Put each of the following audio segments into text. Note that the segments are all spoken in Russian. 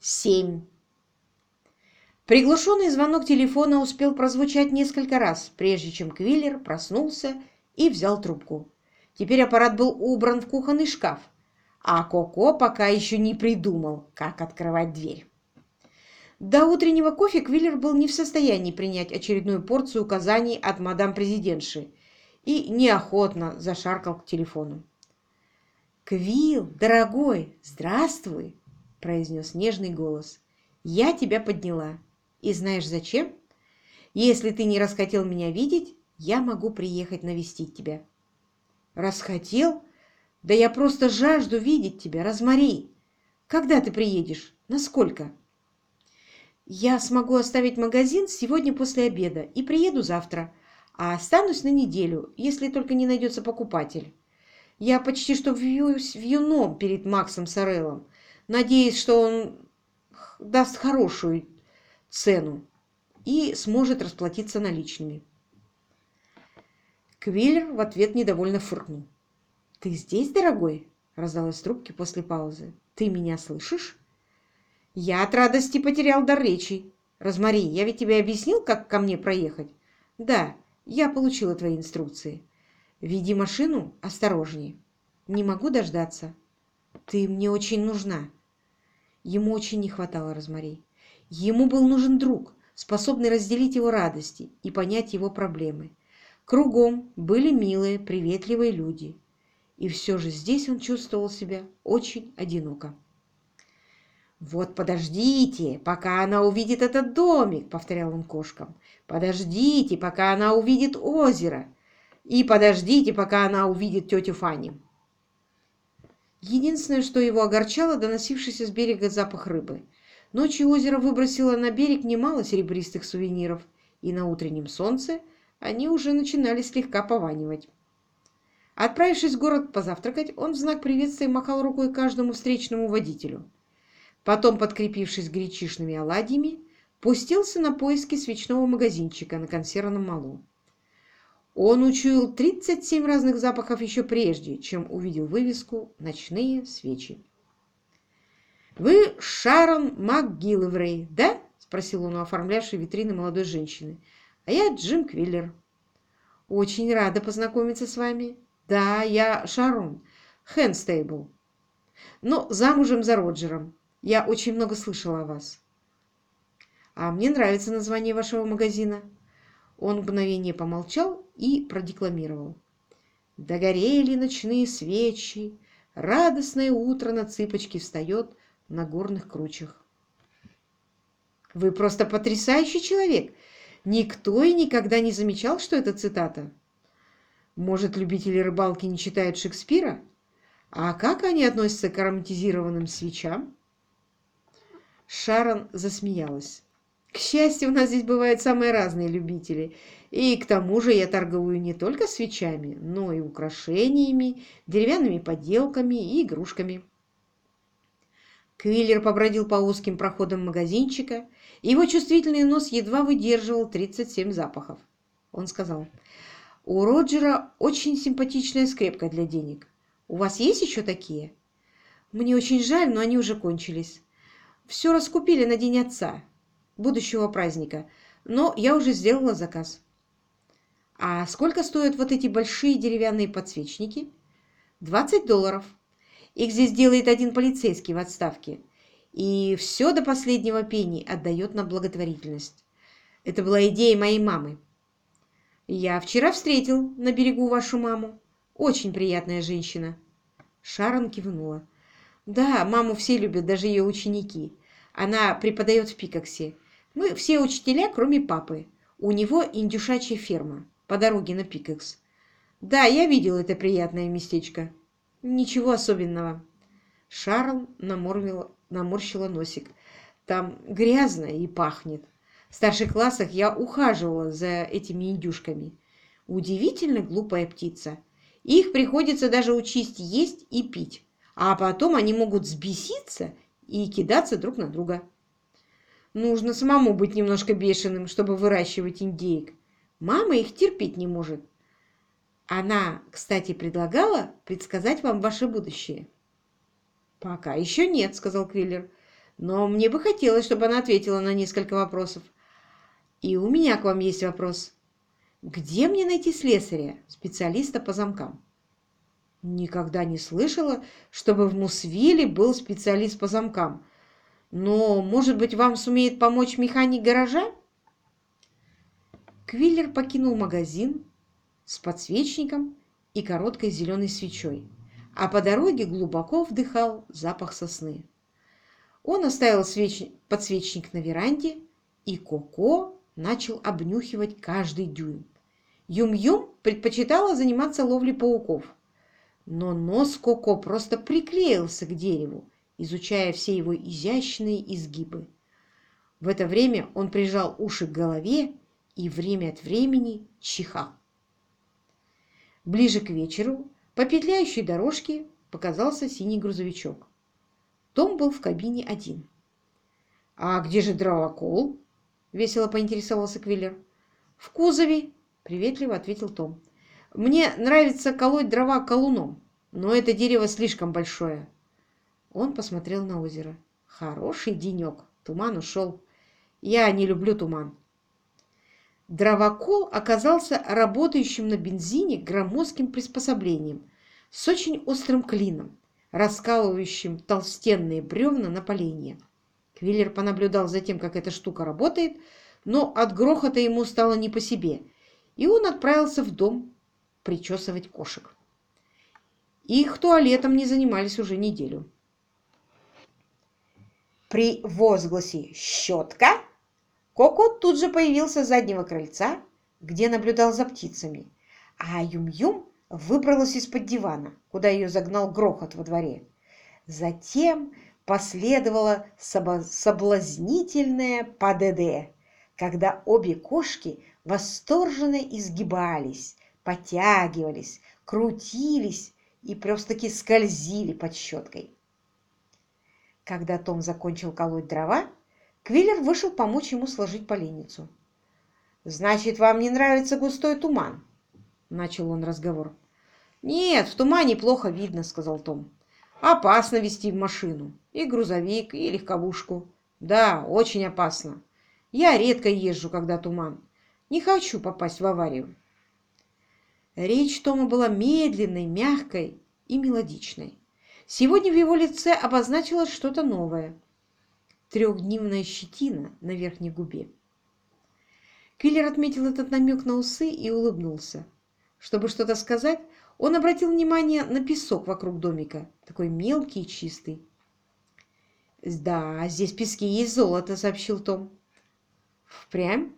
семь. Приглушенный звонок телефона успел прозвучать несколько раз, прежде чем Квиллер проснулся и взял трубку. Теперь аппарат был убран в кухонный шкаф, а Коко пока еще не придумал, как открывать дверь. До утреннего кофе Квиллер был не в состоянии принять очередную порцию указаний от мадам-президентши и неохотно зашаркал к телефону. «Квилл, дорогой, здравствуй!» – произнес нежный голос. «Я тебя подняла. И знаешь зачем? Если ты не расхотел меня видеть, я могу приехать навестить тебя. Расхотел? Да я просто жажду видеть тебя, Розмари. Когда ты приедешь? Насколько? Я смогу оставить магазин сегодня после обеда и приеду завтра, а останусь на неделю, если только не найдется покупатель. Я почти что вьюсь вьюном перед Максом Сореллом, надеясь, что он даст хорошую цену и сможет расплатиться наличными. Квиллер в ответ недовольно фыркнул. «Ты здесь, дорогой?» — раздалась трубки после паузы. «Ты меня слышишь?» «Я от радости потерял дар речи. Розмари, я ведь тебе объяснил, как ко мне проехать?» «Да, я получила твои инструкции. Веди машину осторожнее. Не могу дождаться. Ты мне очень нужна». Ему очень не хватало Розмари. Ему был нужен друг, способный разделить его радости и понять его проблемы. Кругом были милые, приветливые люди. И все же здесь он чувствовал себя очень одиноко. «Вот подождите, пока она увидит этот домик», — повторял он кошкам. «Подождите, пока она увидит озеро. И подождите, пока она увидит тетю Фанни». Единственное, что его огорчало, доносившийся с берега запах рыбы. Ночью озеро выбросило на берег немало серебристых сувениров, и на утреннем солнце они уже начинали слегка пованивать. Отправившись в город позавтракать, он в знак приветствия махал рукой каждому встречному водителю. Потом, подкрепившись гречишными оладьями, пустился на поиски свечного магазинчика на консервном малу. Он учуял 37 разных запахов еще прежде, чем увидел вывеску «Ночные свечи». «Вы Шарон МакГиллеврей, да?» – спросил он у оформлявшей витрины молодой женщины. «А я Джим Квиллер». «Очень рада познакомиться с вами». «Да, я Шарон Хэнстейбл, но замужем за Роджером. Я очень много слышала о вас». «А мне нравится название вашего магазина». Он мгновение помолчал и продекламировал. «Догорели ночные свечи, радостное утро на цыпочки встает, на горных кручах. Вы просто потрясающий человек. Никто и никогда не замечал, что это цитата. Может, любители рыбалки не читают Шекспира? А как они относятся к ароматизированным свечам? Шарон засмеялась. К счастью, у нас здесь бывают самые разные любители. И к тому же я торгую не только свечами, но и украшениями, деревянными поделками и игрушками. Квиллер побродил по узким проходам магазинчика, его чувствительный нос едва выдерживал 37 запахов. Он сказал, «У Роджера очень симпатичная скрепка для денег. У вас есть еще такие?» «Мне очень жаль, но они уже кончились. Все раскупили на День Отца, будущего праздника, но я уже сделала заказ». «А сколько стоят вот эти большие деревянные подсвечники?» «20 долларов». Их здесь делает один полицейский в отставке. И все до последнего пени отдает на благотворительность. Это была идея моей мамы. Я вчера встретил на берегу вашу маму. Очень приятная женщина. Шарон кивнула. Да, маму все любят, даже ее ученики. Она преподает в Пикоксе. Мы все учителя, кроме папы. У него индюшачья ферма по дороге на Пикокс. Да, я видел это приятное местечко. Ничего особенного. Шарл наморвил, наморщила носик. Там грязно и пахнет. В старших классах я ухаживала за этими индюшками. Удивительно глупая птица. Их приходится даже учить есть и пить. А потом они могут взбеситься и кидаться друг на друга. Нужно самому быть немножко бешеным, чтобы выращивать индейок. Мама их терпеть не может. Она, кстати, предлагала предсказать вам ваше будущее. «Пока еще нет», — сказал Квиллер. но мне бы хотелось, чтобы она ответила на несколько вопросов. И у меня к вам есть вопрос. Где мне найти слесаря, специалиста по замкам? Никогда не слышала, чтобы в Мусвиле был специалист по замкам. Но, может быть, вам сумеет помочь механик гаража? Квиллер покинул магазин с подсвечником и короткой зеленой свечой, а по дороге глубоко вдыхал запах сосны. Он оставил свеч... подсвечник на веранде, и Коко начал обнюхивать каждый дюйм. Юм-Юм предпочитала заниматься ловлей пауков, но нос Коко просто приклеился к дереву, изучая все его изящные изгибы. В это время он прижал уши к голове и время от времени чихал. Ближе к вечеру по петляющей дорожке показался синий грузовичок. Том был в кабине один. «А где же дровокол?» — весело поинтересовался Квиллер. «В кузове», — приветливо ответил Том. «Мне нравится колоть дрова колуном, но это дерево слишком большое». Он посмотрел на озеро. «Хороший денек. Туман ушел. Я не люблю туман». Дровокол оказался работающим на бензине громоздким приспособлением с очень острым клином, раскалывающим толстенные бревна на поленья. Квиллер понаблюдал за тем, как эта штука работает, но от грохота ему стало не по себе, и он отправился в дом причесывать кошек. Их туалетом не занимались уже неделю. При возгласе «щетка» Коко тут же появился с заднего крыльца, где наблюдал за птицами, а Юм-Юм выбралась из-под дивана, куда ее загнал грохот во дворе. Затем последовало соблазнительное ПДД, когда обе кошки восторженно изгибались, подтягивались, крутились и просто-таки скользили под щеткой. Когда Том закончил колоть дрова, Квиллер вышел помочь ему сложить поленницу. «Значит, вам не нравится густой туман?» — начал он разговор. «Нет, в тумане плохо видно», — сказал Том. Опасно вести машину. И грузовик, и легковушку. Да, очень опасно. Я редко езжу, когда туман. Не хочу попасть в аварию. Речь Тома была медленной, мягкой и мелодичной. Сегодня в его лице обозначилось что-то новое. Трехдневная щетина на верхней губе. Киллер отметил этот намек на усы и улыбнулся. Чтобы что-то сказать, он обратил внимание на песок вокруг домика, такой мелкий и чистый. «Да, здесь пески есть золото», — сообщил Том. «Впрямь?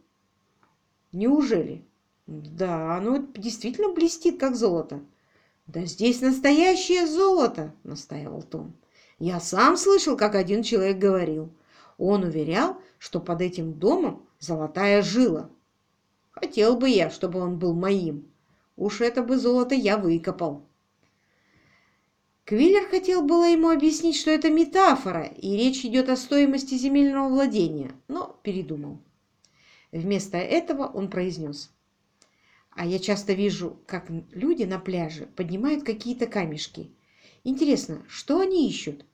Неужели?» «Да, оно действительно блестит, как золото». «Да здесь настоящее золото», — настаивал Том. «Я сам слышал, как один человек говорил. Он уверял, что под этим домом золотая жила. Хотел бы я, чтобы он был моим». Уж это бы золото я выкопал. Квиллер хотел было ему объяснить, что это метафора, и речь идет о стоимости земельного владения, но передумал. Вместо этого он произнес. А я часто вижу, как люди на пляже поднимают какие-то камешки. Интересно, что они ищут?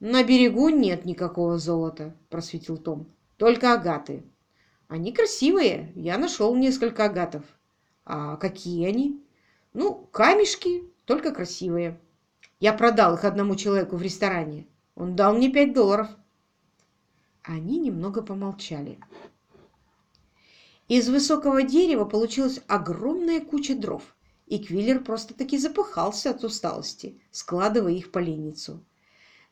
На берегу нет никакого золота, просветил Том. Только агаты. Они красивые. Я нашел несколько агатов. А какие они? Ну, камешки, только красивые. Я продал их одному человеку в ресторане. Он дал мне пять долларов. Они немного помолчали. Из высокого дерева получилась огромная куча дров, и Квиллер просто-таки запыхался от усталости, складывая их по ленницу.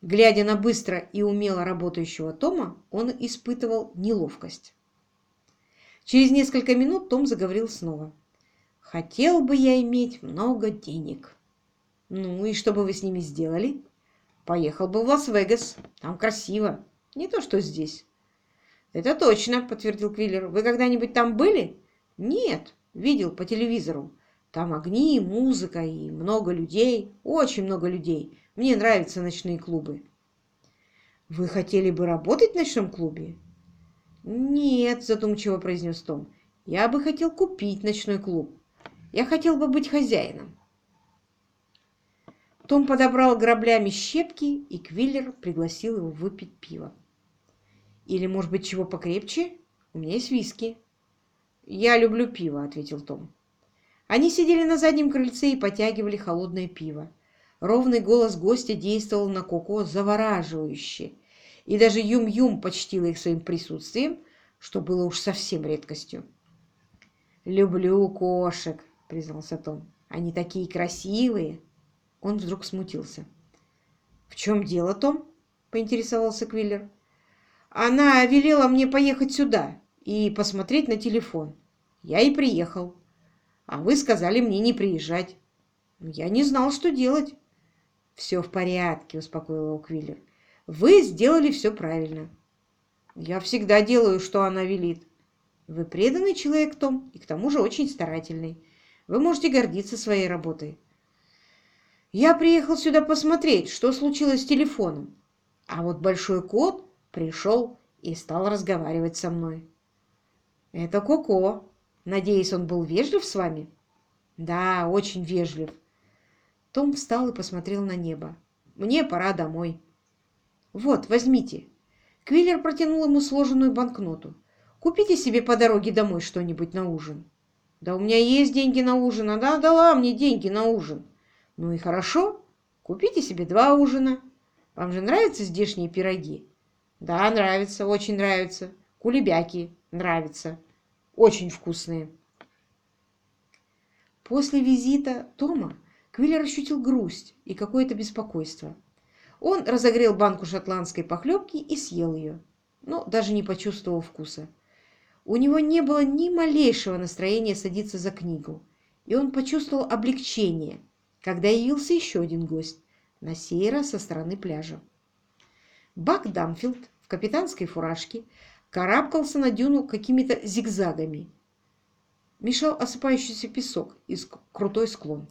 Глядя на быстро и умело работающего Тома, он испытывал неловкость. Через несколько минут Том заговорил снова. Хотел бы я иметь много денег. Ну и что бы вы с ними сделали? Поехал бы в Лас-Вегас. Там красиво. Не то, что здесь. Это точно, подтвердил Квиллер. Вы когда-нибудь там были? Нет, видел по телевизору. Там огни, музыка и много людей. Очень много людей. Мне нравятся ночные клубы. Вы хотели бы работать в ночном клубе? Нет, задумчиво произнес Том. Я бы хотел купить ночной клуб. Я хотел бы быть хозяином. Том подобрал граблями щепки, и Квиллер пригласил его выпить пиво. «Или, может быть, чего покрепче? У меня есть виски». «Я люблю пиво», — ответил Том. Они сидели на заднем крыльце и потягивали холодное пиво. Ровный голос гостя действовал на Коко завораживающе, и даже Юм-Юм почтила их своим присутствием, что было уж совсем редкостью. «Люблю кошек», — признался Том. «Они такие красивые». Он вдруг смутился. «В чем дело, Том?» — поинтересовался Квиллер. «Она велела мне поехать сюда и посмотреть на телефон. Я и приехал. А вы сказали мне не приезжать. Я не знал, что делать». «Все в порядке», — успокоил его Квиллер. «Вы сделали все правильно». «Я всегда делаю, что она велит». «Вы преданный человек, Том, и к тому же очень старательный. Вы можете гордиться своей работой». Я приехал сюда посмотреть, что случилось с телефоном. А вот большой кот пришел и стал разговаривать со мной. Это Коко. Надеюсь, он был вежлив с вами? Да, очень вежлив. Том встал и посмотрел на небо. Мне пора домой. Вот, возьмите. Квиллер протянул ему сложенную банкноту. Купите себе по дороге домой что-нибудь на ужин. Да у меня есть деньги на ужин, она дала мне деньги на ужин. Ну и хорошо, купите себе два ужина. Вам же нравятся здешние пироги? Да, нравится, очень нравится. Кулебяки нравятся. Очень вкусные. После визита Тома Квиллер ощутил грусть и какое-то беспокойство. Он разогрел банку шотландской похлебки и съел ее, но даже не почувствовал вкуса. У него не было ни малейшего настроения садиться за книгу, и он почувствовал облегчение, когда явился еще один гость, на сей раз со стороны пляжа. Бак Дамфилд в капитанской фуражке карабкался на дюну какими-то зигзагами. Мешал осыпающийся песок и крутой склон.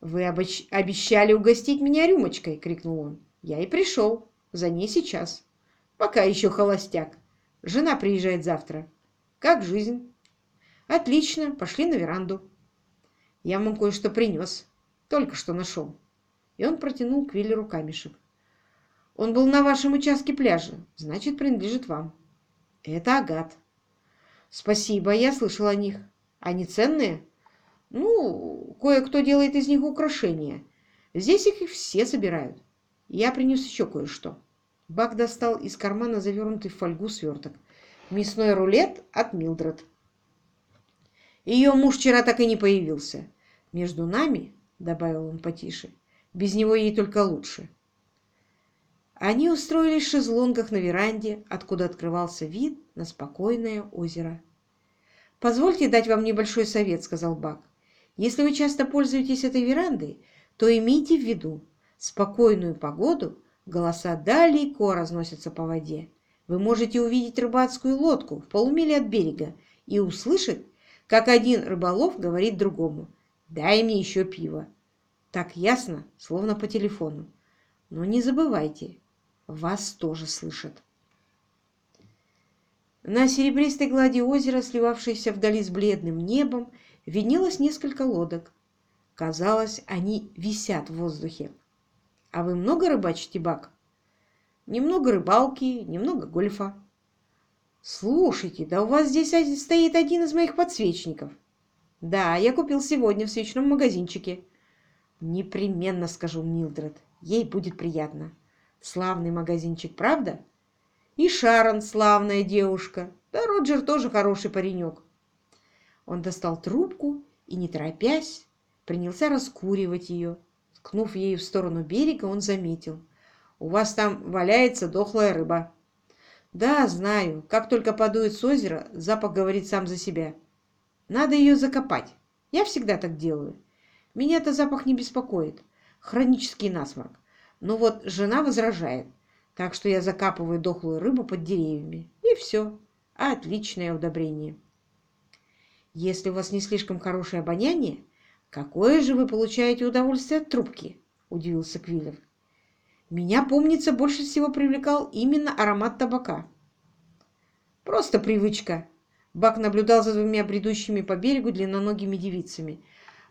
«Вы обещали угостить меня рюмочкой!» — крикнул он. «Я и пришел. За ней сейчас. Пока еще холостяк. Жена приезжает завтра. Как жизнь?» «Отлично. Пошли на веранду». Я вам кое-что принес. Только что нашел. И он протянул Квиллеру камешек. Он был на вашем участке пляжа. Значит, принадлежит вам. Это агат. Спасибо, я слышал о них. Они ценные? Ну, кое-кто делает из них украшения. Здесь их все собирают. Я принес еще кое-что. Бак достал из кармана завернутый в фольгу сверток. Мясной рулет от Милдред. Ее муж вчера так и не появился. Между нами, — добавил он потише, — без него ей только лучше. Они устроились в шезлонгах на веранде, откуда открывался вид на спокойное озеро. «Позвольте дать вам небольшой совет», — сказал Бак. «Если вы часто пользуетесь этой верандой, то имейте в виду, спокойную погоду голоса далеко разносятся по воде. Вы можете увидеть рыбацкую лодку в полумиле от берега и услышать, как один рыболов говорит другому Дай мне еще пиво. Так ясно, словно по телефону. Но не забывайте, вас тоже слышат. На серебристой глади озера, сливавшейся вдали с бледным небом, виднелось несколько лодок. Казалось, они висят в воздухе. А вы много рыбачите, Бак? Немного рыбалки, немного гольфа. Слушайте, да у вас здесь стоит один из моих подсвечников. Да, я купил сегодня в свечном магазинчике. Непременно скажу Милдред. Ей будет приятно. Славный магазинчик, правда? И Шарон славная девушка. Да Роджер тоже хороший паренек. Он достал трубку и, не торопясь, принялся раскуривать ее. Ткнув ею в сторону берега, он заметил. «У вас там валяется дохлая рыба». «Да, знаю. Как только подует с озера, запах говорит сам за себя». Надо ее закопать. Я всегда так делаю. Меня-то запах не беспокоит. Хронический насморк. Но вот жена возражает. Так что я закапываю дохлую рыбу под деревьями. И все. Отличное удобрение. Если у вас не слишком хорошее обоняние, какое же вы получаете удовольствие от трубки? Удивился Квиллер. Меня, помнится, больше всего привлекал именно аромат табака. Просто привычка, Бак наблюдал за двумя бредущими по берегу длинноногими девицами.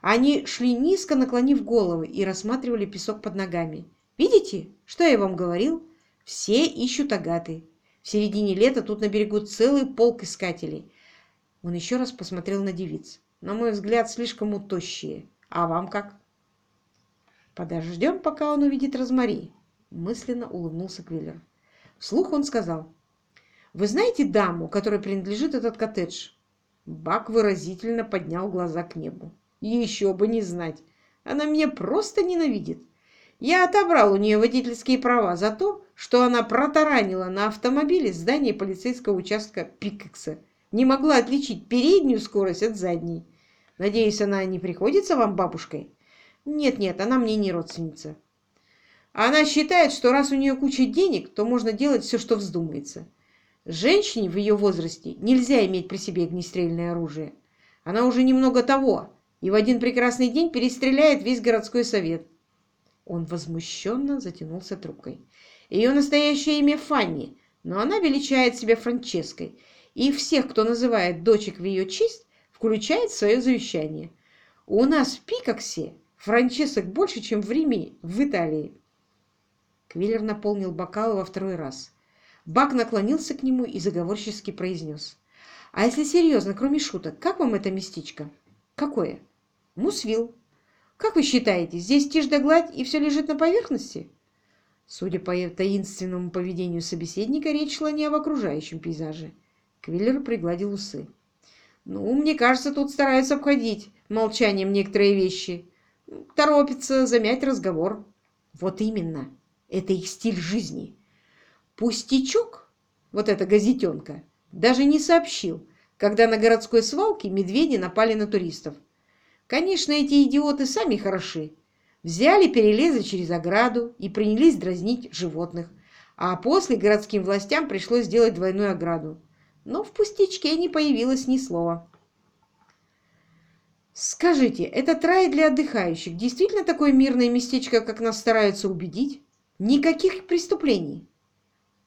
Они шли низко, наклонив головы, и рассматривали песок под ногами. «Видите, что я вам говорил? Все ищут агаты. В середине лета тут на берегу целый полк искателей». Он еще раз посмотрел на девиц. «На мой взгляд, слишком утощие. А вам как?» «Подождем, пока он увидит Розмари», — мысленно улыбнулся Квиллер. Вслух он сказал, «Вы знаете даму, которой принадлежит этот коттедж?» Бак выразительно поднял глаза к небу. «Еще бы не знать! Она меня просто ненавидит. Я отобрал у нее водительские права за то, что она протаранила на автомобиле здание полицейского участка Пикекса. Не могла отличить переднюю скорость от задней. Надеюсь, она не приходится вам бабушкой?» Нет-нет, она мне не родственница. Она считает, что раз у нее куча денег, то можно делать все, что вздумается. Женщине в ее возрасте нельзя иметь при себе огнестрельное оружие. Она уже немного того, и в один прекрасный день перестреляет весь городской совет. Он возмущенно затянулся трубкой. Ее настоящее имя Фанни, но она величает себя Франческой, и всех, кто называет дочек в ее честь, включает в свое завещание. У нас в Пикоксе Франчесок больше, чем в Риме, в Италии. Квиллер наполнил бокалы во второй раз. Бак наклонился к нему и заговорчески произнес. «А если серьезно, кроме шуток, как вам это местечко?» «Какое?» «Мусвилл. Как вы считаете, здесь тишь да гладь и все лежит на поверхности?» Судя по таинственному поведению собеседника, речь шла не об окружающем пейзаже. Квиллер пригладил усы. «Ну, мне кажется, тут стараются обходить молчанием некоторые вещи торопится замять разговор. Вот именно, это их стиль жизни. Пустячок, вот эта газетенка, даже не сообщил, когда на городской свалке медведи напали на туристов. Конечно, эти идиоты сами хороши. Взяли, перелезли через ограду и принялись дразнить животных. А после городским властям пришлось сделать двойную ограду. Но в пустячке не появилось ни слова. Скажите, этот рай для отдыхающих действительно такое мирное местечко, как нас стараются убедить? Никаких преступлений.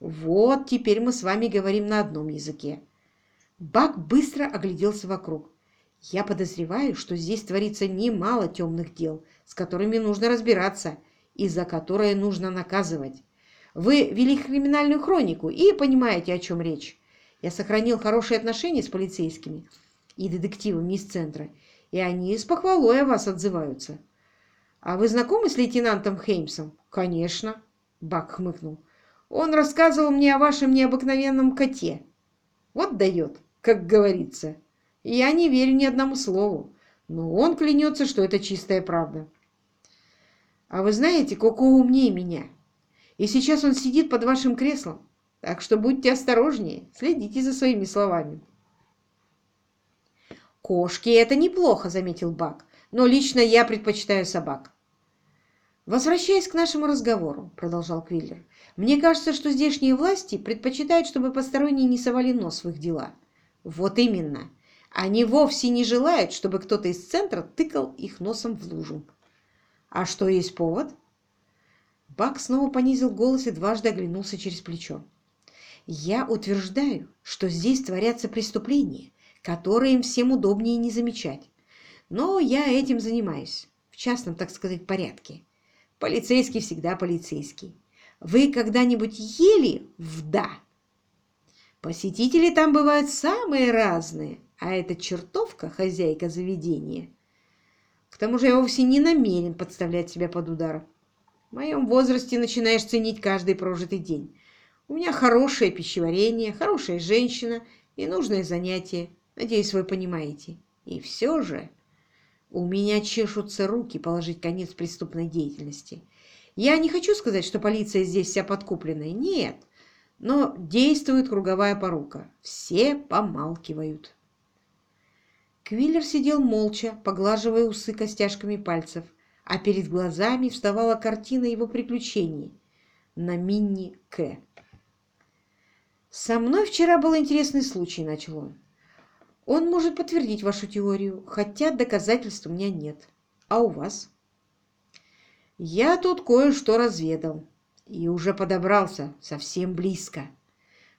Вот теперь мы с вами говорим на одном языке. Бак быстро огляделся вокруг. Я подозреваю, что здесь творится немало темных дел, с которыми нужно разбираться и за которые нужно наказывать. Вы вели криминальную хронику и понимаете, о чем речь. Я сохранил хорошие отношения с полицейскими и детективами из центра, и они с похвалой о вас отзываются. А вы знакомы с лейтенантом Хеймсом? Конечно, Бак хмыкнул. Он рассказывал мне о вашем необыкновенном коте. Вот дает, как говорится. Я не верю ни одному слову, но он клянется, что это чистая правда. А вы знаете, Коко умнее меня. И сейчас он сидит под вашим креслом. Так что будьте осторожнее, следите за своими словами. «Кошки – это неплохо», – заметил Бак, – «но лично я предпочитаю собак». «Возвращаясь к нашему разговору», – продолжал Квиллер, – «мне кажется, что здешние власти предпочитают, чтобы посторонние не совали нос в их дела». «Вот именно. Они вовсе не желают, чтобы кто-то из центра тыкал их носом в лужу». «А что есть повод?» Бак снова понизил голос и дважды оглянулся через плечо. «Я утверждаю, что здесь творятся преступления, которые им всем удобнее не замечать. Но я этим занимаюсь, в частном, так сказать, порядке. Полицейский всегда полицейский. Вы когда-нибудь ели в «да»? Посетители там бывают самые разные, а эта чертовка – хозяйка заведения. К тому же я вовсе не намерен подставлять себя под удар. В моем возрасте начинаешь ценить каждый прожитый день. У меня хорошее пищеварение, хорошая женщина и нужное занятие. Надеюсь, вы понимаете. И все же у меня чешутся руки положить конец преступной деятельности. Я не хочу сказать, что полиция здесь вся подкупленная. Нет. Но действует круговая порука. Все помалкивают. Квиллер сидел молча, поглаживая усы костяшками пальцев, а перед глазами вставала картина его приключений на Минни К. «Со мной вчера был интересный случай», — начал он. Он может подтвердить вашу теорию, хотя доказательств у меня нет. А у вас? Я тут кое-что разведал и уже подобрался совсем близко.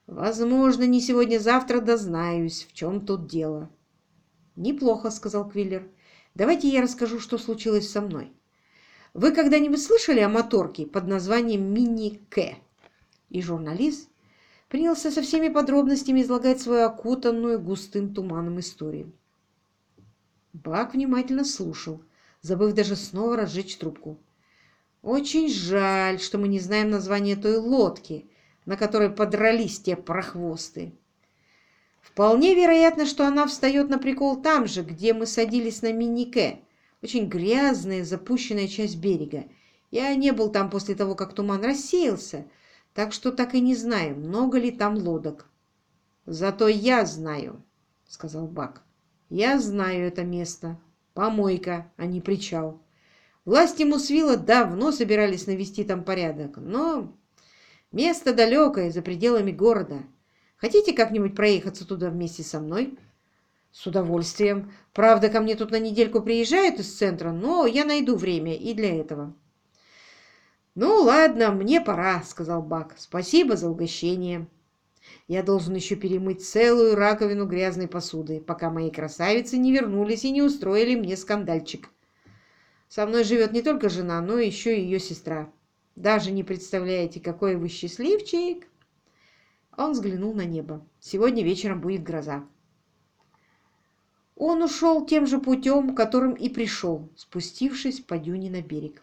Возможно, не сегодня-завтра дознаюсь, в чем тут дело. Неплохо, сказал Квиллер. Давайте я расскажу, что случилось со мной. Вы когда-нибудь слышали о моторке под названием Мини-К? И журналист принялся со всеми подробностями излагать свою окутанную густым туманом историю. Бак внимательно слушал, забыв даже снова разжечь трубку. «Очень жаль, что мы не знаем название той лодки, на которой подрались те прохвосты. Вполне вероятно, что она встает на прикол там же, где мы садились на Минике. Очень грязная, запущенная часть берега. Я не был там после того, как туман рассеялся, так что так и не знаю, много ли там лодок. Зато я знаю, — сказал Бак. Я знаю это место. Помойка, а не причал. Власти Мусвила давно собирались навести там порядок, но место далекое, за пределами города. Хотите как-нибудь проехаться туда вместе со мной? С удовольствием. Правда, ко мне тут на недельку приезжают из центра, но я найду время и для этого. «Ну, ладно, мне пора», — сказал Бак. «Спасибо за угощение. Я должен еще перемыть целую раковину грязной посуды, пока мои красавицы не вернулись и не устроили мне скандальчик. Со мной живет не только жена, но еще и ее сестра. Даже не представляете, какой вы счастливчик!» Он взглянул на небо. «Сегодня вечером будет гроза». Он ушел тем же путем, которым и пришел, спустившись по дюне на берег.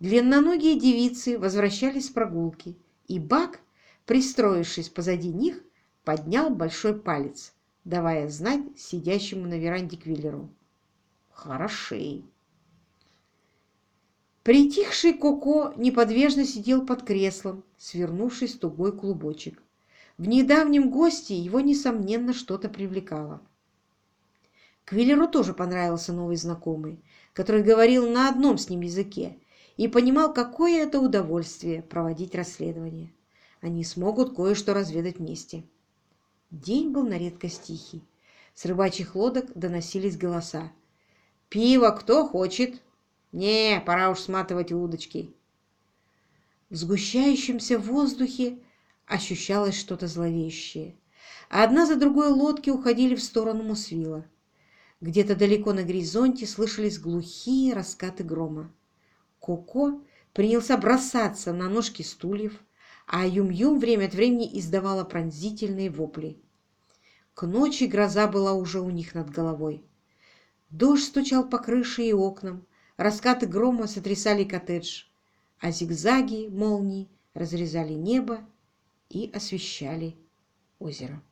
Длинноногие девицы возвращались с прогулки, и Бак, пристроившись позади них, поднял большой палец, давая знать сидящему на веранде Квиллеру. «Хороши!» Притихший Коко неподвижно сидел под креслом, свернувшись в тугой клубочек. В недавнем госте его, несомненно, что-то привлекало. Квиллеру тоже понравился новый знакомый, который говорил на одном с ним языке, и понимал, какое это удовольствие проводить расследование. Они смогут кое-что разведать вместе. День был на редкость тихий. С рыбачьих лодок доносились голоса. «Пиво кто хочет?» «Не, пора уж сматывать удочки». В сгущающемся воздухе ощущалось что-то зловещее. Одна за другой лодки уходили в сторону Мусвила. Где-то далеко на горизонте слышались глухие раскаты грома. Коко принялся бросаться на ножки стульев, а Юм-Юм время от времени издавала пронзительные вопли. К ночи гроза была уже у них над головой. Дождь стучал по крыше и окнам, раскаты грома сотрясали коттедж, а зигзаги молний разрезали небо и освещали озеро.